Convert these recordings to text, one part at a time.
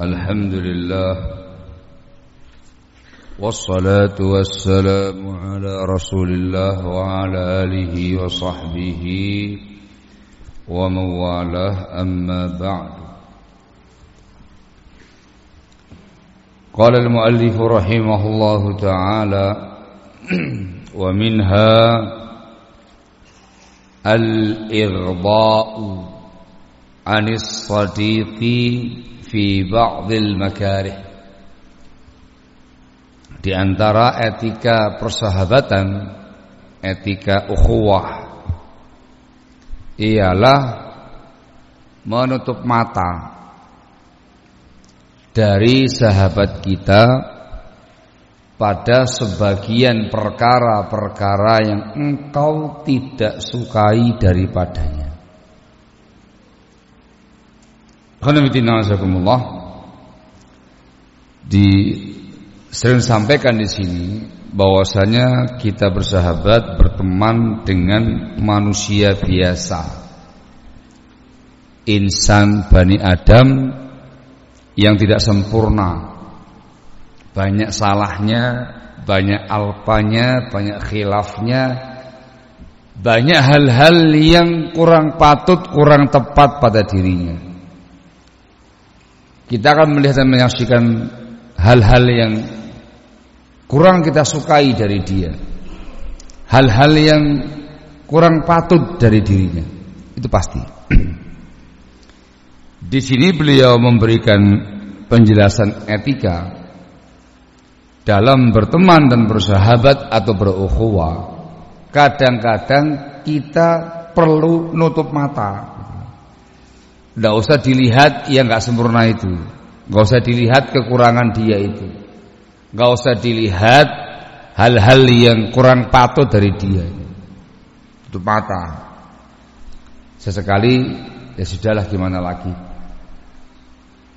الحمد لله والصلاة والسلام على رسول الله وعلى آله وصحبه ومن والاه. أما بعد قال المؤلف رحمه الله تعالى ومنها الإغضاء عن الصديق fi ba'dil makarih. Di antara etika persahabatan etika ukhuwah ialah menutup mata dari sahabat kita pada sebagian perkara-perkara yang engkau tidak sukai daripadanya di sering sampaikan di sini bahwasanya kita bersahabat berteman dengan manusia biasa. Insan bani Adam yang tidak sempurna. Banyak salahnya banyak alpanya banyak khilafnya. Banyak hal-hal yang kurang patut kurang tepat pada dirinya kita akan melihat dan menyaksikan hal-hal yang kurang kita sukai dari dia. Hal-hal yang kurang patut dari dirinya. Itu pasti. Di sini beliau memberikan penjelasan etika dalam berteman dan bersahabat atau berukhuwah. Kadang-kadang kita perlu nutup mata tidak usah dilihat yang nggak sempurna itu. Nggak usah dilihat kekurangan dia itu. Nggak usah dilihat hal-hal yang kurang patut dari dia. Itu mata. Sesekali ya sudahlah gimana lagi.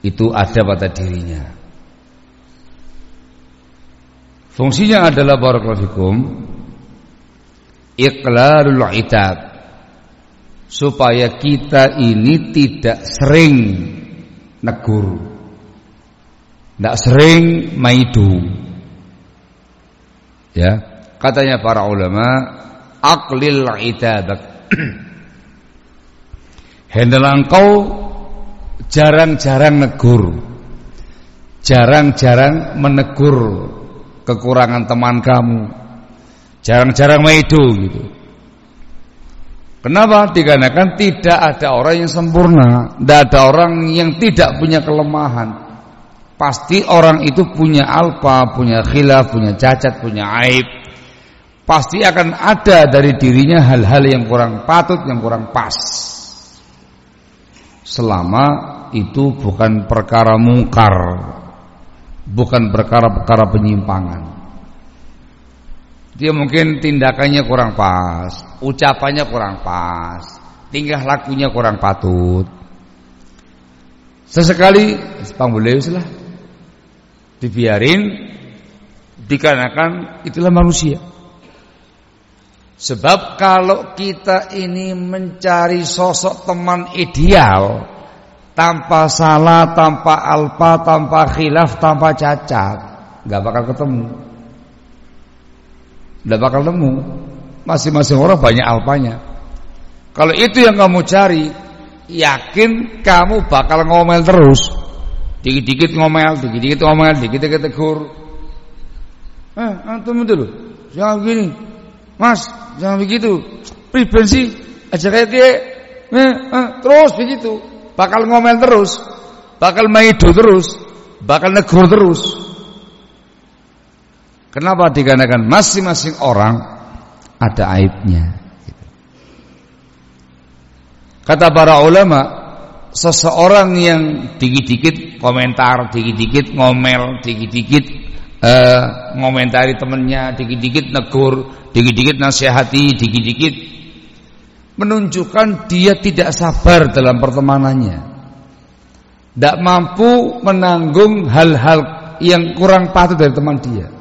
Itu ada pada dirinya. Fungsinya adalah barakallahu fikum iqlalul itab supaya kita ini tidak sering negur. Tidak sering maidu ya katanya para ulama aklil itabak hendak engkau jarang-jarang negur. Jarang-jarang menegur kekurangan teman kamu. Jarang-jarang maidu gitu Kenapa? Dikarenakan tidak ada orang yang sempurna, tidak ada orang yang tidak punya kelemahan. Pasti orang itu punya alpa, punya khilaf, punya cacat, punya aib. Pasti akan ada dari dirinya hal-hal yang kurang patut, yang kurang pas. Selama itu bukan perkara mungkar, bukan perkara-perkara penyimpangan. Dia mungkin tindakannya kurang pas, ucapannya kurang pas, tingkah lakunya kurang patut. Sesekali panggulnya lah dibiarin dikarenakan itulah manusia. Sebab kalau kita ini mencari sosok teman ideal tanpa salah, tanpa alpa, tanpa khilaf, tanpa cacat, nggak bakal ketemu. Tidak bakal nemu. Masing-masing orang banyak alpanya. Kalau itu yang kamu cari, yakin kamu bakal ngomel terus. Dikit-dikit ngomel, dikit-dikit ngomel, dikit-dikit tegur. Eh, antum itu loh. Jangan begini. Mas, jangan begitu. Pribensi aja kayak dia. Eh, eh, terus begitu. Bakal ngomel terus. Bakal maido terus. Bakal negur terus. Kenapa dikarenakan masing-masing orang ada aibnya. Kata para ulama, seseorang yang dikit-dikit komentar, dikit-dikit ngomel, dikit-dikit uh, ngomentari temennya, dikit-dikit negur, dikit-dikit nasihati, dikit-dikit menunjukkan dia tidak sabar dalam pertemanannya. Tidak mampu menanggung hal-hal yang kurang patut dari teman dia.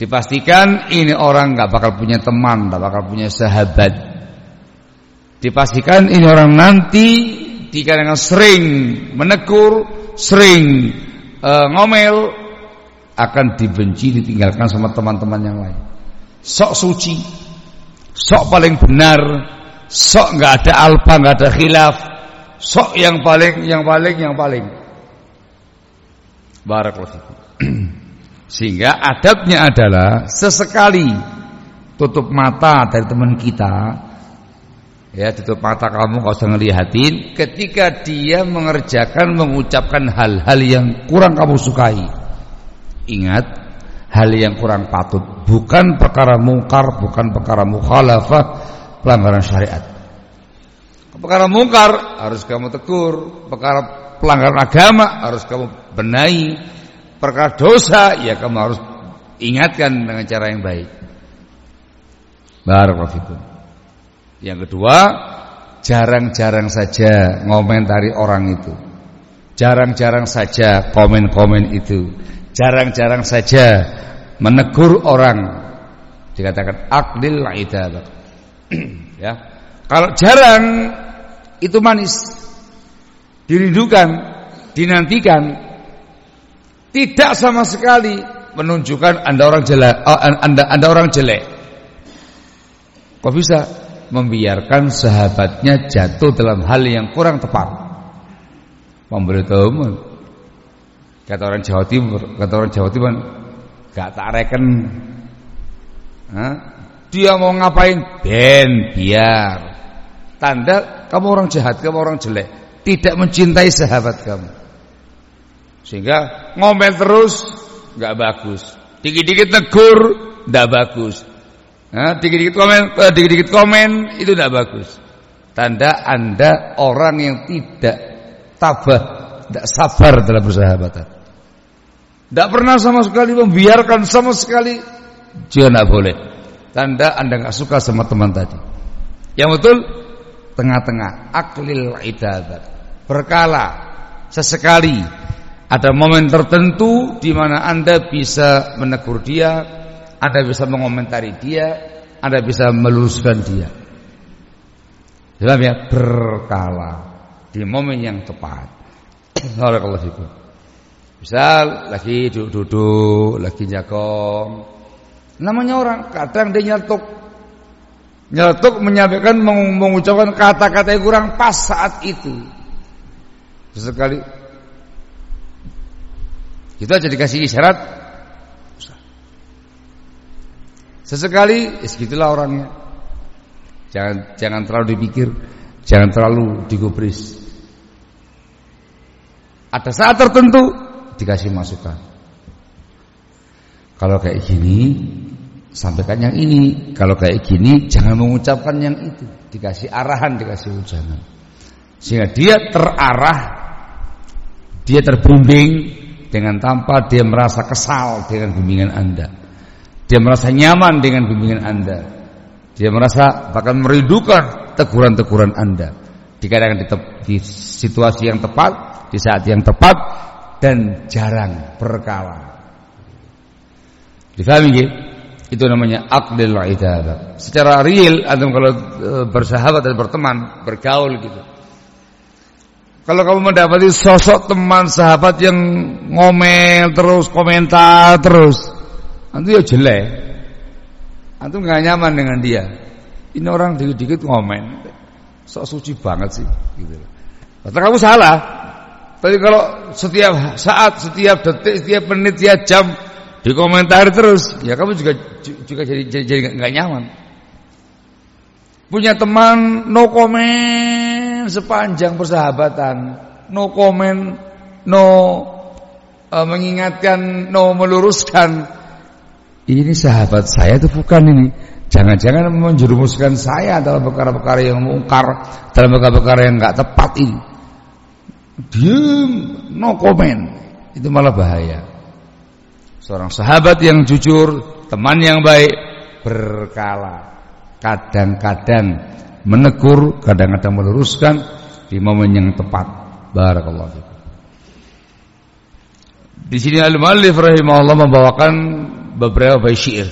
Dipastikan ini orang nggak bakal punya teman, nggak bakal punya sahabat. Dipastikan ini orang nanti dikarenakan sering menegur, sering uh, ngomel akan dibenci ditinggalkan sama teman-teman yang lain. Sok suci, sok paling benar, sok nggak ada alpa, nggak ada khilaf, sok yang paling, yang paling, yang paling. Barakallahu Sehingga adabnya adalah sesekali tutup mata dari teman kita. Ya tutup mata kamu kau usah ngelihatin. Ketika dia mengerjakan mengucapkan hal-hal yang kurang kamu sukai. Ingat hal yang kurang patut. Bukan perkara mungkar bukan perkara mukhalafah pelanggaran syariat. Perkara mungkar harus kamu tegur. Perkara pelanggaran agama harus kamu benahi perkara dosa ya kamu harus ingatkan dengan cara yang baik Barakallahu Yang kedua, jarang-jarang saja ngomentari orang itu. Jarang-jarang saja komen-komen itu. Jarang-jarang saja menegur orang. Dikatakan akdil ya. Kalau jarang itu manis. Dirindukan, dinantikan. Tidak sama sekali menunjukkan Anda orang jelek, oh, Anda Anda orang jelek. Kok bisa membiarkan sahabatnya jatuh dalam hal yang kurang tepat? Memberitahu kata orang Jawa Timur, kata orang Jawa Timur, gak tak reken. Dia mau ngapain? Ben biar. Tanda kamu orang jahat, kamu orang jelek, tidak mencintai sahabat kamu. Sehingga ngomel terus gak bagus. Dikit-dikit negur gak bagus. Nah, dikit-dikit komen, eh, dikit-dikit komen itu tidak bagus. Tanda Anda orang yang tidak tabah, tidak sabar dalam persahabatan. Tidak pernah sama sekali membiarkan sama sekali juga tidak boleh. Tanda Anda nggak suka sama teman tadi. Yang betul tengah-tengah aklil idadat. Berkala sesekali ada momen tertentu di mana Anda bisa menegur dia, anda bisa mengomentari dia, Anda bisa meluruskan dia. Dalam ya berkala di momen yang tepat. Barakallahu fikum. Misal lagi duduk-duduk, lagi jagong. Namanya orang kadang dia nyeletuk. Nyeletuk menyampaikan mengucapkan kata-kata yang kurang pas saat itu. Sesekali kita jadi kasih isyarat Sesekali, ya segitulah orangnya. Jangan jangan terlalu dipikir, jangan terlalu digubris. Ada saat tertentu dikasih masukan. Kalau kayak gini, sampaikan yang ini. Kalau kayak gini, jangan mengucapkan yang itu. Dikasih arahan, dikasih ujangan. Sehingga dia terarah, dia terbimbing dengan tanpa dia merasa kesal dengan bimbingan Anda. Dia merasa nyaman dengan bimbingan Anda. Dia merasa bahkan merindukan teguran-teguran Anda. Dikatakan di, di situasi yang tepat, di saat yang tepat dan jarang berkala. Difahami ya? Itu namanya akdil idadah. Secara real antum kalau e, bersahabat dan berteman, bergaul gitu. Kalau kamu mendapati sosok teman sahabat yang ngomel terus, komentar terus, Antum ya jelek. Antum nggak nyaman dengan dia. Ini orang dikit-dikit ngomen. Sok suci banget sih gitu. Kata kamu salah. Tapi kalau setiap saat, setiap detik, setiap menit, setiap jam dikomentari terus, ya kamu juga juga jadi jadi, jadi nggak nyaman. Punya teman no comment sepanjang persahabatan, no comment, no uh, mengingatkan, no meluruskan ini sahabat saya itu bukan ini. Jangan-jangan menjerumuskan saya dalam perkara-perkara yang mungkar, dalam perkara-perkara yang nggak tepat ini. Diam, no comment. Itu malah bahaya. Seorang sahabat yang jujur, teman yang baik, berkala. Kadang-kadang menegur, kadang-kadang meluruskan di momen yang tepat. Barakallahu Di sini Al-Muallif rahimahullah membawakan beberapa bait syair.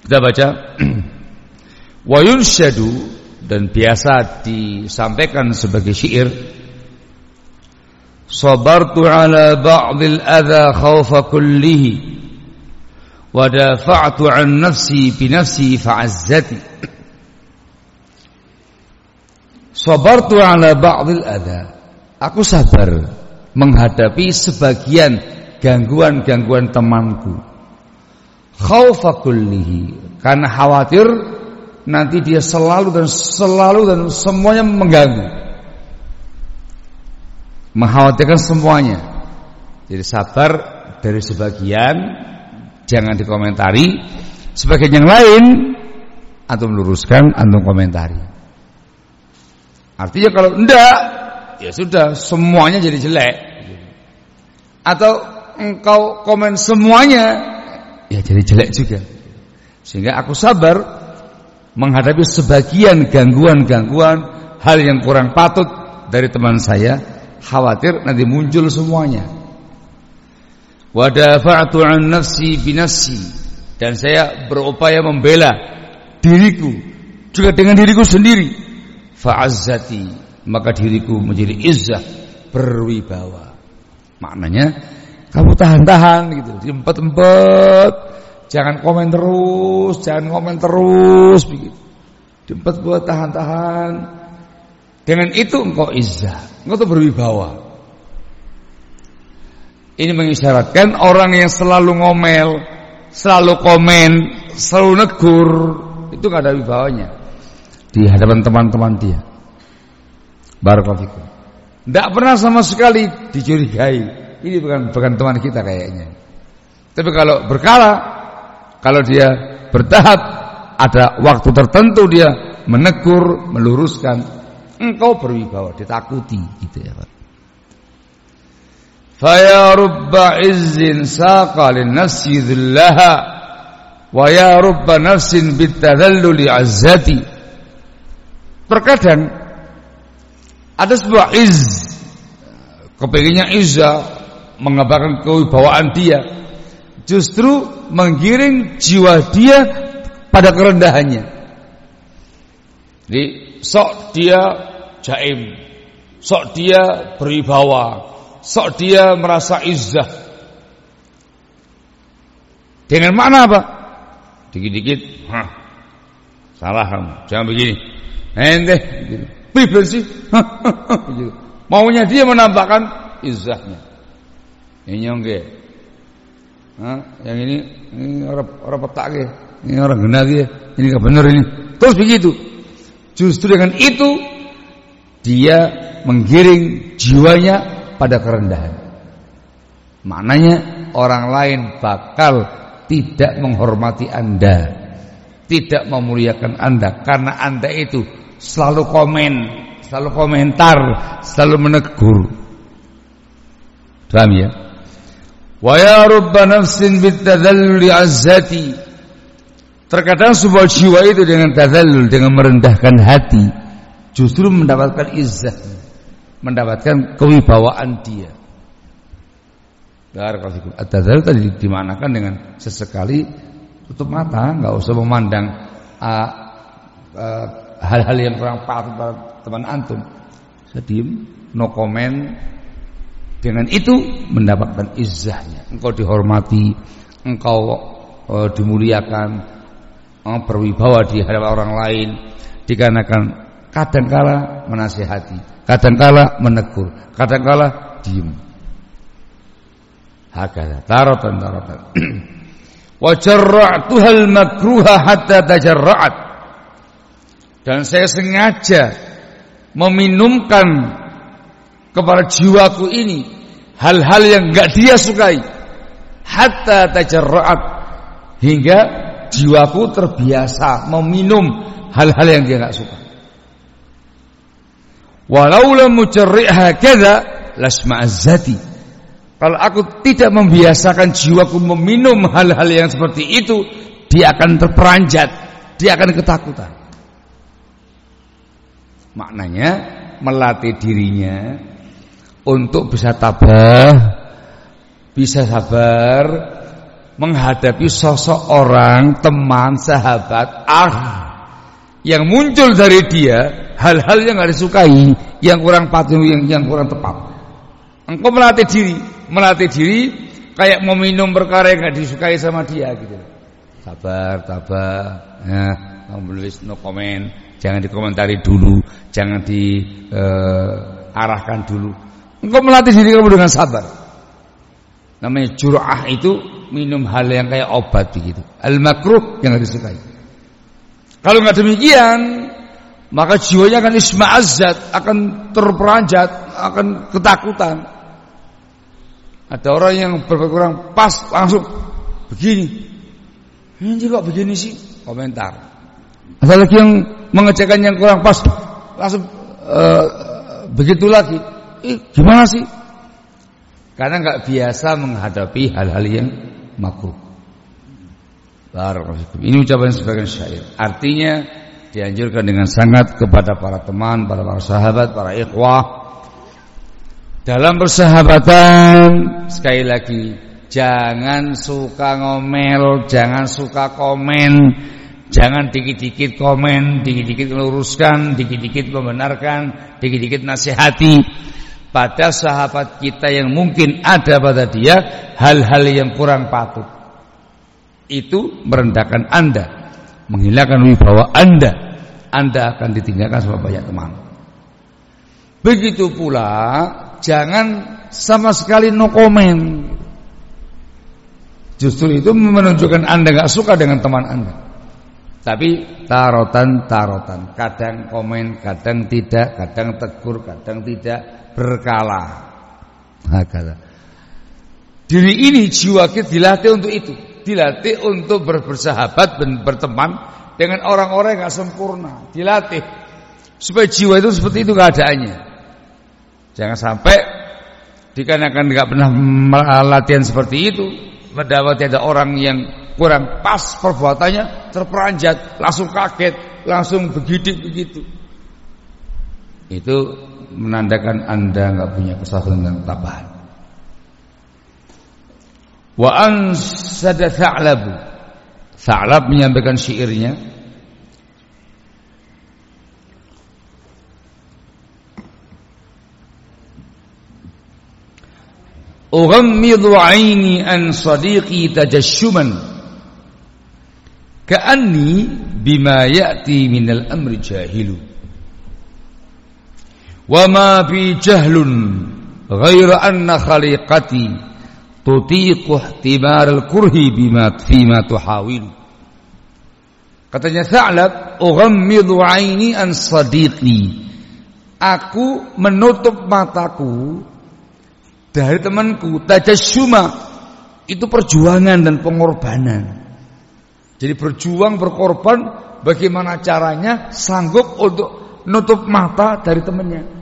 Kita baca wa yunsyadu dan biasa disampaikan sebagai syair Sabartu ala ba'dil adha khawfa kullihi wa dafa'tu an nafsi bi nafsi fa'azzati Sabartu ala ba'dil adha. Aku sabar menghadapi sebagian gangguan-gangguan temanku. Khaufa kullihi. Karena khawatir nanti dia selalu dan selalu dan semuanya mengganggu. Mengkhawatirkan semuanya. Jadi sabar dari sebagian jangan dikomentari. Sebagian yang lain antum luruskan antum komentari artinya kalau enggak ya sudah semuanya jadi jelek atau engkau komen semuanya ya jadi jelek juga. Sehingga aku sabar menghadapi sebagian gangguan-gangguan hal yang kurang patut dari teman saya, khawatir nanti muncul semuanya. Wa dafa'tu an nafsi binafsi dan saya berupaya membela diriku juga dengan diriku sendiri. Fa'azzati maka diriku menjadi izzah berwibawa. Maknanya kamu tahan-tahan gitu, diempet-empet. Jangan komen terus, jangan komen terus begitu. Diempet buat tahan-tahan. Dengan itu engkau izzah, engkau tuh berwibawa. Ini mengisyaratkan orang yang selalu ngomel, selalu komen, selalu negur, itu gak ada wibawanya di hadapan teman-teman dia. Barakallahu Tidak pernah sama sekali dicurigai ini bukan bukan teman kita kayaknya. Tapi kalau berkala, kalau dia bertahap, ada waktu tertentu dia menegur, meluruskan, engkau berwibawa, ditakuti gitu ya Pak. Faya rubba izzin saqalin nafsi dhillaha wa ya rubba nafsin bitadalluli azzati. Terkadang ada sebuah iz kepinginnya izzah mengabarkan kewibawaan dia justru menggiring jiwa dia pada kerendahannya. Jadi sok dia jaim sok dia berwibawa sok dia merasa izzah. Dengan mana apa? Dikit-dikit salah kamu jangan begini ente gitu. sih maunya dia menampakkan izzahnya ini nyongge. Hah? Yang ini ini orang orang petak ke. Ini orang gena ke. Ini enggak benar ini. Terus begitu. Justru dengan itu dia menggiring jiwanya pada kerendahan. Maknanya orang lain bakal tidak menghormati Anda, tidak memuliakan Anda karena Anda itu selalu komen, selalu komentar, selalu menegur. Paham ya? Wa ya rubba nafsin bitadalluli azzati. Terkadang sebuah jiwa itu dengan tadallul, dengan merendahkan hati, justru mendapatkan izzah, mendapatkan kewibawaan dia. At-tadallul tadi dimanakan dengan sesekali tutup mata, nggak usah memandang uh, uh, hal-hal yang kurang pada teman antum. Saya no comment, dengan itu mendapatkan izzahnya. Engkau dihormati, engkau uh, dimuliakan, uh, berwibawa di hadapan orang lain. Dikarenakan kadangkala menasihati, kadangkala menegur, kadangkala diem. Hakada taratan taratan. Wa jarra'tuhal makruha hatta tajarra'at. Dan saya sengaja meminumkan kepada jiwaku ini hal-hal yang enggak dia sukai. Hatta tajarra'at hingga jiwaku terbiasa meminum hal-hal yang dia enggak suka. Walau lam mujarri'ha kadza lasma'azzati kalau aku tidak membiasakan jiwaku meminum hal-hal yang seperti itu dia akan terperanjat. Dia akan ketakutan maknanya melatih dirinya untuk bisa tabah, bisa sabar menghadapi sosok orang, teman, sahabat, ah yang muncul dari dia hal-hal yang nggak disukai, yang kurang patuh, yang yang kurang tepat. Engkau melatih diri, melatih diri kayak mau minum perkara yang nggak disukai sama dia gitu. Sabar. Ya, menulis no comment, jangan dikomentari dulu, jangan diarahkan uh, dulu. Engkau melatih diri kamu dengan sabar. Namanya jur'ah itu minum hal yang kayak obat begitu. Al makruh yang nggak disukai. Kalau nggak demikian, maka jiwanya akan isma'azzat, akan terperanjat, akan ketakutan. Ada orang yang berkurang pas langsung begini. Ini kok begini sih? Komentar. Ada lagi yang mengecekkan yang kurang pas langsung uh, begitu lagi. Eh, gimana sih? Karena nggak biasa menghadapi hal-hal yang makruh. Ini ucapan sebagian syair. Artinya dianjurkan dengan sangat kepada para teman, para para sahabat, para ikhwah dalam persahabatan sekali lagi jangan suka ngomel, jangan suka komen, jangan dikit-dikit komen, dikit-dikit meluruskan, dikit-dikit membenarkan, dikit-dikit nasihati pada sahabat kita yang mungkin ada pada dia hal-hal yang kurang patut itu merendahkan Anda, menghilangkan wibawa Anda. Anda akan ditinggalkan sama banyak teman. Begitu pula jangan sama sekali no comment. Justru itu menunjukkan Anda nggak suka dengan teman Anda. Tapi tarotan-tarotan, kadang komen, kadang tidak, kadang tegur, kadang tidak, berkala. Kata. Diri ini jiwa kita dilatih untuk itu dilatih untuk bersahabat dan berteman dengan orang-orang yang gak sempurna. Dilatih supaya jiwa itu seperti itu keadaannya. Jangan sampai dikarenakan nggak pernah latihan seperti itu, mendapati ada orang yang kurang pas perbuatannya terperanjat, langsung kaget, langsung begitu begitu. Itu menandakan anda nggak punya kesadaran dan tabahan. Wa ansada Tha'labu. Tha'lab menyampaikan syairnya. Ughammidu 'aini an sadiqi tajashuman ka'anni bima ya'ti minal amri jahilu. Wa ma fi jahlun ghaira anna khaliqati tutiqu ihtimar al-kurhi bima fima tuhawil katanya Sa'lab ughammidu aini an sadiqi. Aku menutup mataku dari temanku tajassuma itu perjuangan dan pengorbanan jadi berjuang berkorban bagaimana caranya sanggup untuk nutup mata dari temannya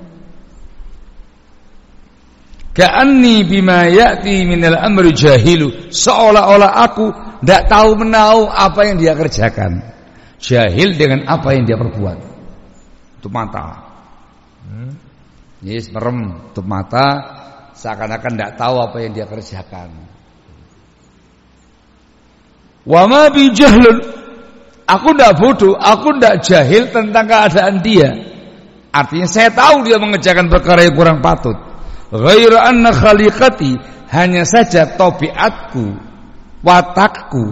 Ka'anni bima ya'ti minal amri jahilu. Seolah-olah aku tidak tahu menahu apa yang dia kerjakan. Jahil dengan apa yang dia perbuat. Tutup mata. Hmm. Yes, merem, tutup mata seakan-akan tidak tahu apa yang dia kerjakan. Wa ma bi jahlun. Aku tidak bodoh, aku tidak jahil tentang keadaan dia. Artinya saya tahu dia mengerjakan perkara yang kurang patut. Ghairu anna khaliqati hanya saja tabiatku, watakku,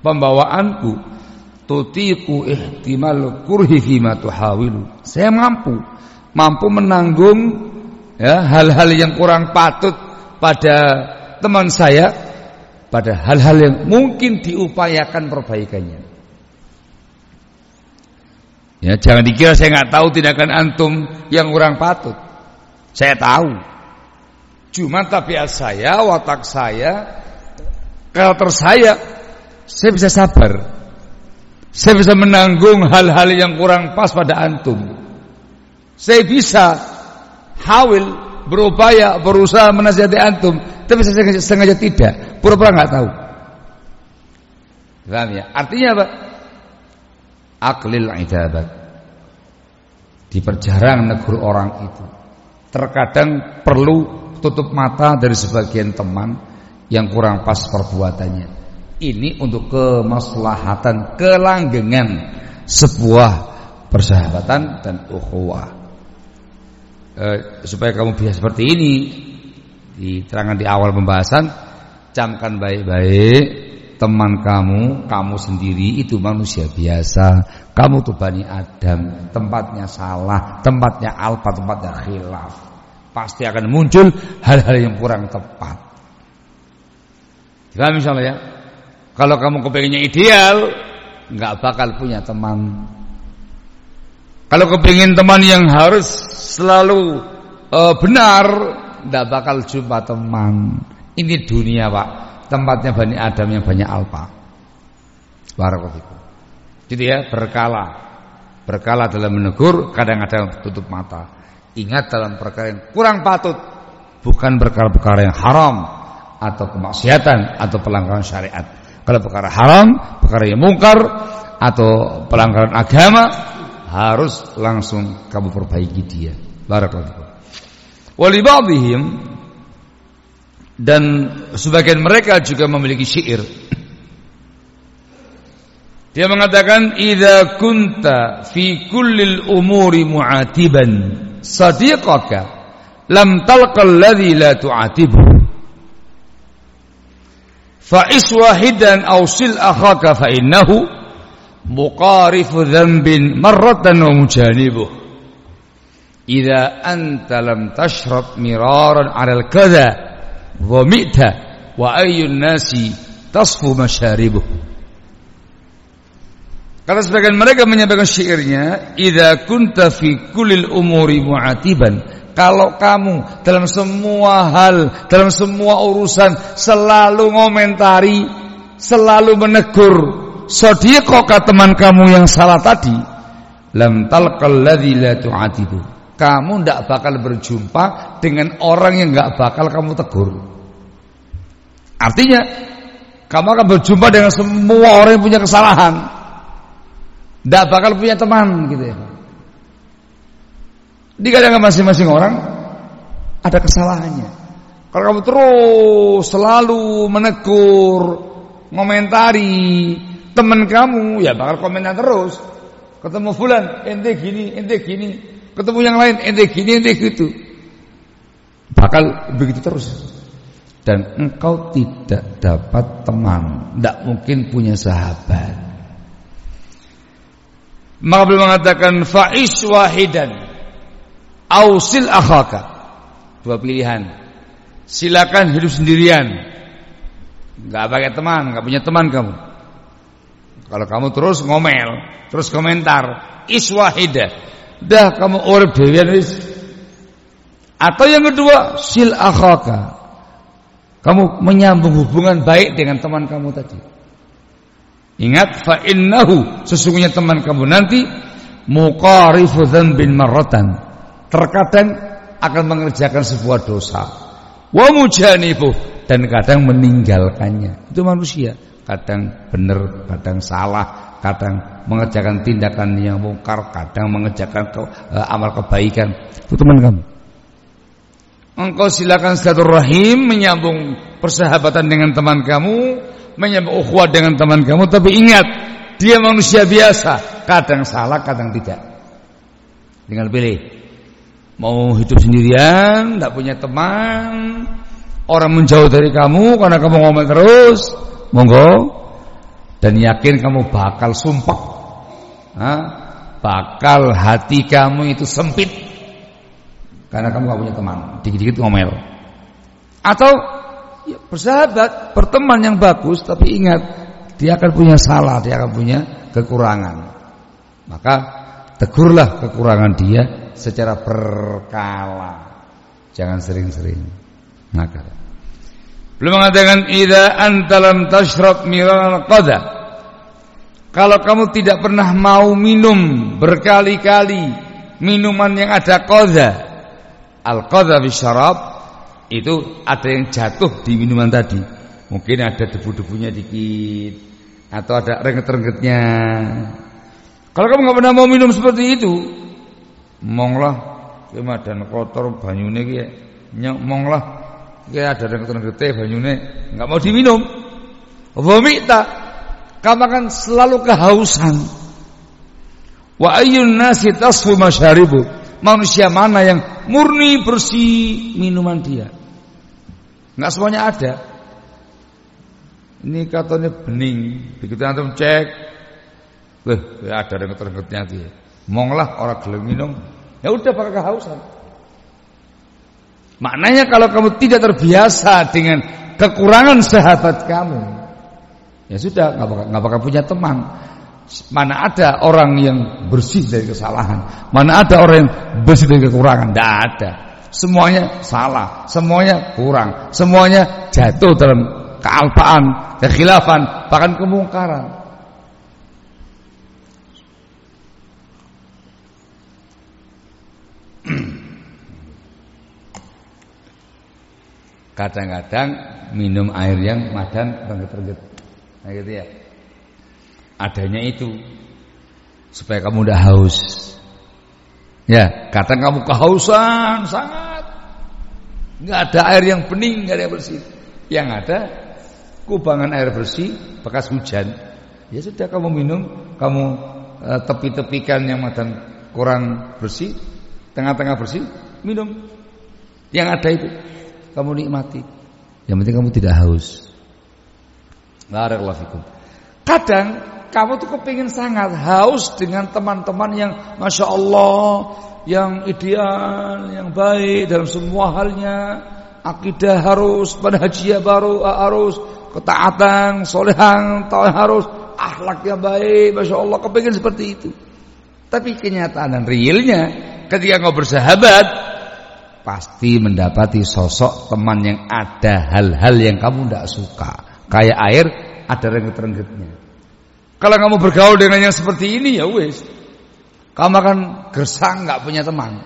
pembawaanku tutiku ihtimal kurhi fima tuhawilu. Saya mampu mampu menanggung ya hal-hal yang kurang patut pada teman saya pada hal-hal yang mungkin diupayakan perbaikannya. Ya, jangan dikira saya nggak tahu tindakan antum yang kurang patut. Saya tahu. Cuma tabiat saya, watak saya, karakter saya, saya bisa sabar. Saya bisa menanggung hal-hal yang kurang pas pada antum. Saya bisa hawil, berupaya, berusaha menasihati antum, tapi saya sengaja, sengaja tidak, pura-pura nggak tahu. Paham ya? Artinya apa? Aklil idabat. Diperjarang negur orang itu. Terkadang perlu tutup mata dari sebagian teman yang kurang pas perbuatannya. Ini untuk kemaslahatan, kelanggengan sebuah persahabatan dan ukhuwah. Eh, supaya kamu bisa seperti ini diterangkan di awal pembahasan, camkan baik-baik teman kamu, kamu sendiri itu manusia biasa. Kamu tuh Bani Adam, tempatnya salah, tempatnya alfa, tempatnya khilaf. Pasti akan muncul hal-hal yang kurang tepat. Gimana misalnya ya? Kalau kamu kepengennya ideal, nggak bakal punya teman. Kalau kepingin teman yang harus selalu uh, benar, nggak bakal jumpa teman. Ini dunia pak, tempatnya Bani Adam yang banyak alpa. Barakallahu Jadi ya berkala, berkala dalam menegur, kadang-kadang tutup mata. Ingat dalam perkara yang kurang patut, bukan perkara-perkara yang haram atau kemaksiatan atau pelanggaran syariat. Kalau perkara haram, perkara yang mungkar atau pelanggaran agama harus langsung kamu perbaiki dia. Barakallahu. Wali ba'dihim dan sebagian mereka juga memiliki syair. Dia mengatakan idza kunta fi kullil umuri mu'atiban sadiqaka lam talqal ladzi la tu'atibu Fa'is wahidan awsil akhaka fa innahu muqarifu dhanbin marratan wa mujanibuh. Idza anta lam tashrab miraran 'ala al-kadha wa mi'ta wa ayyun nasi tasfu masyaribuh. Kata sebagian mereka menyampaikan syairnya, "Idza kunta fi kullil umuri mu'atiban" Kalau kamu dalam semua hal, dalam semua urusan selalu ngomentari, selalu menegur sadiqaka teman kamu yang salah tadi, lam talqal ladzi la. Kamu tidak bakal berjumpa dengan orang yang nggak bakal kamu tegur. Artinya, kamu akan berjumpa dengan semua orang yang punya kesalahan. Tidak bakal punya teman gitu ya. Di kadang masing-masing orang ada kesalahannya. Kalau kamu terus selalu menegur, ngomentari teman kamu, ya bakal komentar terus. Ketemu fulan, ente gini, ente gini. Ketemu yang lain, ente gini, ente gitu. Bakal begitu terus. Dan engkau tidak dapat teman, tidak mungkin punya sahabat. Maka beliau mengatakan faiz wahidan ausil akhaka. Dua pilihan. Silakan hidup sendirian. Enggak pakai teman, enggak punya teman kamu. Kalau kamu terus ngomel, terus komentar, iswahida. Dah kamu urip dhewean wis. Atau yang kedua, sil akhaka. Kamu menyambung hubungan baik dengan teman kamu tadi. Ingat fa innahu sesungguhnya teman kamu nanti muqarifu dzambin marratan terkadang akan mengerjakan sebuah dosa wa mujanibuh dan kadang meninggalkannya itu manusia kadang benar kadang salah kadang mengerjakan tindakan yang mungkar kadang mengerjakan ke, uh, amal kebaikan. Itu teman kamu. Engkau silakan silaturahim menyambung persahabatan dengan teman kamu menyambung ukhuwah dengan teman kamu tapi ingat dia manusia biasa. Kadang salah kadang tidak. Tinggal pilih. Mau hidup sendirian, tidak punya teman, orang menjauh dari kamu karena kamu ngomel terus, monggo dan yakin kamu bakal sumpah, Hah? bakal hati kamu itu sempit karena kamu gak punya teman, dikit-dikit ngomel. Atau ya, bersahabat, berteman yang bagus, tapi ingat dia akan punya salah, dia akan punya kekurangan. Maka tegurlah kekurangan dia secara berkala. Jangan sering-sering nakal. Belum mengatakan idza anta lam tashrab miral qada. Kalau kamu tidak pernah mau minum berkali-kali minuman yang ada qada. Al qada bisyarab itu ada yang jatuh di minuman tadi. Mungkin ada debu-debunya dikit atau ada rengget-renggetnya. Kalau kamu nggak pernah mau minum seperti itu, monglah dan kotor banyune ki monglah ki ada yang kotor gede banyune enggak mau diminum vomita kamu akan selalu kehausan Wa ayyun nasi tasfu masyaribu. Manusia mana yang murni bersih minuman dia? Enggak semuanya ada. Ini katanya bening. Begitu antum cek, wah, ada yang ngeter dia. Monglah orang gelem minum, ya udah pakai kehausan. Maknanya kalau kamu tidak terbiasa dengan kekurangan sahabat kamu, ya sudah nggak bakal, bakal punya teman. Mana ada orang yang bersih dari kesalahan, mana ada orang yang bersih dari kekurangan, tidak ada. Semuanya salah, semuanya kurang, semuanya jatuh dalam kealpaan, kekhilafan, bahkan kemungkaran. Kadang-kadang minum air yang madan rengget-rengget. Nah gitu ya. Adanya itu supaya kamu udah haus. Ya, kadang kamu kehausan sangat. Enggak ada air yang bening, enggak ada yang bersih. Yang ada kubangan air bersih bekas hujan. Ya sudah kamu minum, kamu uh, tepi-tepikan yang madan kurang bersih, tengah-tengah bersih, minum. Yang ada itu kamu nikmati. Yang penting kamu tidak haus. Barakallahu fikum. Kadang kamu tuh kepingin sangat haus dengan teman-teman yang masya Allah, yang ideal, yang baik dalam semua halnya. Akidah harus, pada haji baru harus, ketaatan, solehan, tahu harus, akhlak yang baik, masya Allah, kepingin seperti itu. Tapi kenyataan dan realnya, ketika kau bersahabat, pasti mendapati sosok teman yang ada hal-hal yang kamu tidak suka. Kayak air ada rengget-renggetnya. Kalau kamu bergaul dengan yang seperti ini ya wes. Kamu akan gersang nggak punya teman.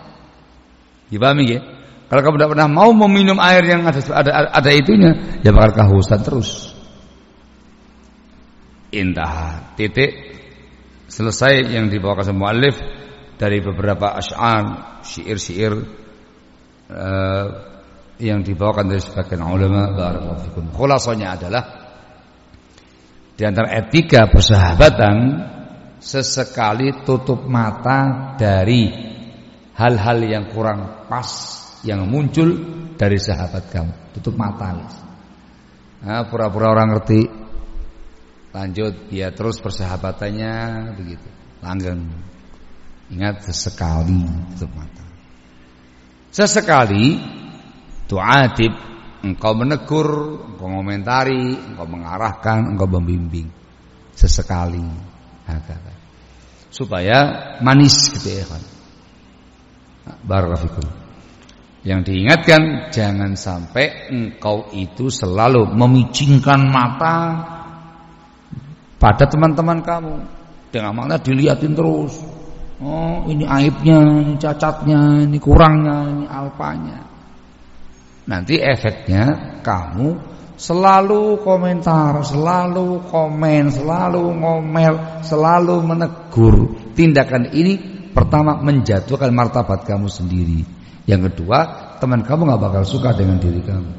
Dipahami ya? Kalau kamu tidak pernah mau meminum air yang ada ada, ada itunya, ya bakal kehausan terus. Indah titik selesai yang dibawakan semua alif dari beberapa asy'ar, syair-syair uh, yang dibawakan dari sebagian ulama barakallahu adalah di antara etika persahabatan sesekali tutup mata dari hal-hal yang kurang pas yang muncul dari sahabat kamu. Tutup mata, Nah, pura-pura orang ngerti. Lanjut dia terus persahabatannya begitu. Langgeng. Ingat sesekali tutup mata. Sesekali tu'atib engkau menegur, engkau mengomentari, engkau mengarahkan, engkau membimbing. Sesekali. Supaya manis gitu ya kan. Barakallahu Yang diingatkan jangan sampai engkau itu selalu memicingkan mata pada teman-teman kamu dengan makna dilihatin terus. Oh ini aibnya, ini cacatnya, ini kurangnya, ini alpanya. Nanti efeknya kamu selalu komentar, selalu komen, selalu ngomel, selalu menegur. Tindakan ini pertama menjatuhkan martabat kamu sendiri. Yang kedua, teman kamu nggak bakal suka dengan diri kamu.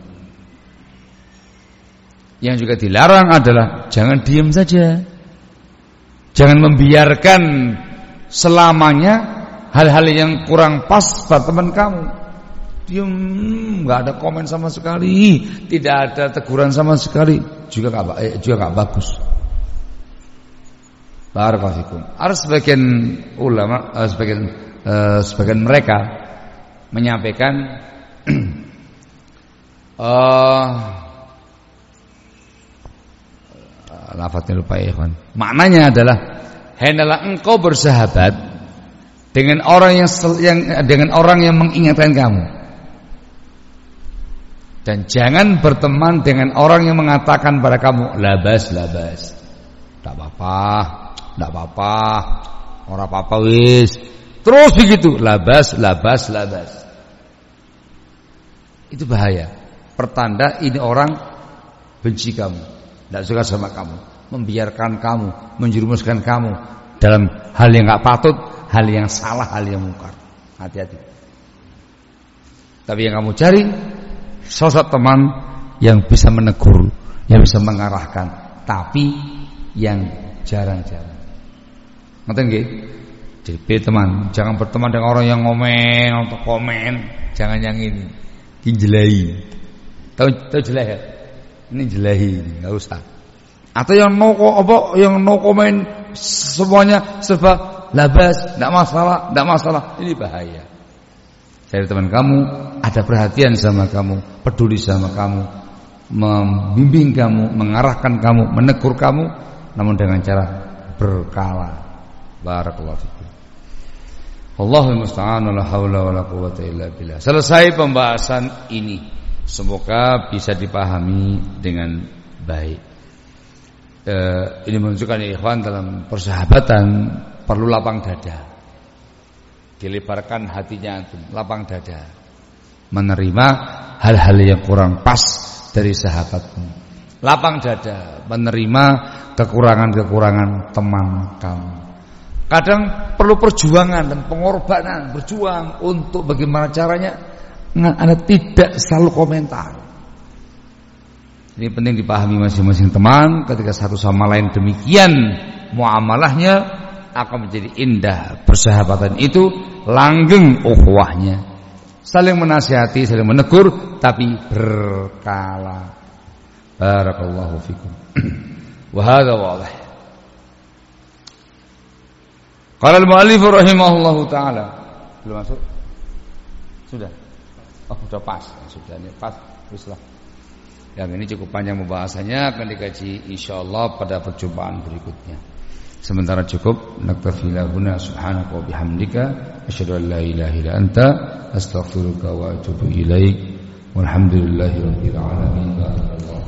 Yang juga dilarang adalah jangan diam saja. Jangan membiarkan selamanya hal-hal yang kurang pas pada teman kamu. Diam, nggak ada komen sama sekali, tidak ada teguran sama sekali, juga nggak eh, juga nggak bagus. Barakallahu Ada sebagian ulama, eh, sebagian eh, sebagian mereka menyampaikan uh, lafadznya lupa ya, Maknanya adalah hendaklah engkau bersahabat dengan orang yang, yang dengan orang yang mengingatkan kamu. Dan jangan berteman dengan orang yang mengatakan pada kamu labas labas. Tidak apa-apa, tidak apa-apa. Orang apa-apa wis. Terus begitu, labas labas labas. Itu bahaya. Pertanda ini orang benci kamu, tidak suka sama kamu membiarkan kamu, menjerumuskan kamu dalam hal yang nggak patut, hal yang salah, hal yang mungkar. Hati-hati. Tapi yang kamu cari sosok teman yang bisa menegur, yang bisa mengarahkan, tapi yang jarang-jarang. Ngerti nggih? Jadi teman, jangan berteman dengan orang yang ngomen atau komen, jangan yang ini. Ini Tahu tahu jelah ya? Ini jelahi, nggak usah. Atau yang no apa yang no komen semuanya serba labas, tidak masalah, tidak masalah. Ini bahaya. Saya teman kamu, ada perhatian sama kamu, peduli sama kamu, membimbing kamu, mengarahkan kamu, menegur kamu, namun dengan cara berkala. Barakallahu fikum. Allahul musta'an la haula wala quwwata illa billah. Selesai pembahasan ini. Semoga bisa dipahami dengan baik. E, ini menunjukkan ikhwan dalam persahabatan perlu lapang dada. Dilebarkan hatinya antum, lapang dada. Menerima hal-hal yang kurang pas dari sahabatmu. Lapang dada menerima kekurangan-kekurangan teman kamu. Kadang perlu perjuangan dan pengorbanan, berjuang untuk bagaimana caranya Anda tidak selalu komentar. Ini penting dipahami masing-masing teman ketika satu sama lain demikian muamalahnya akan menjadi indah persahabatan itu langgeng ukhuwahnya. Saling menasihati, saling menegur tapi berkala. Barakallahu fikum. Wa hadza wadih. Qala al-mu'allif rahimahullahu taala. Belum masuk? Sudah. Oh, sudah pas. Sudah ini pas. Bismillah. Yang ini cukup panjang pembahasannya akan dikaji insyaallah pada perjumpaan berikutnya. Sementara cukup naktafi lahuna subhanaka wa bihamdika asyhadu an la ilaha illa anta astaghfiruka wa atubu ilaik. Walhamdulillahi rabbil alamin.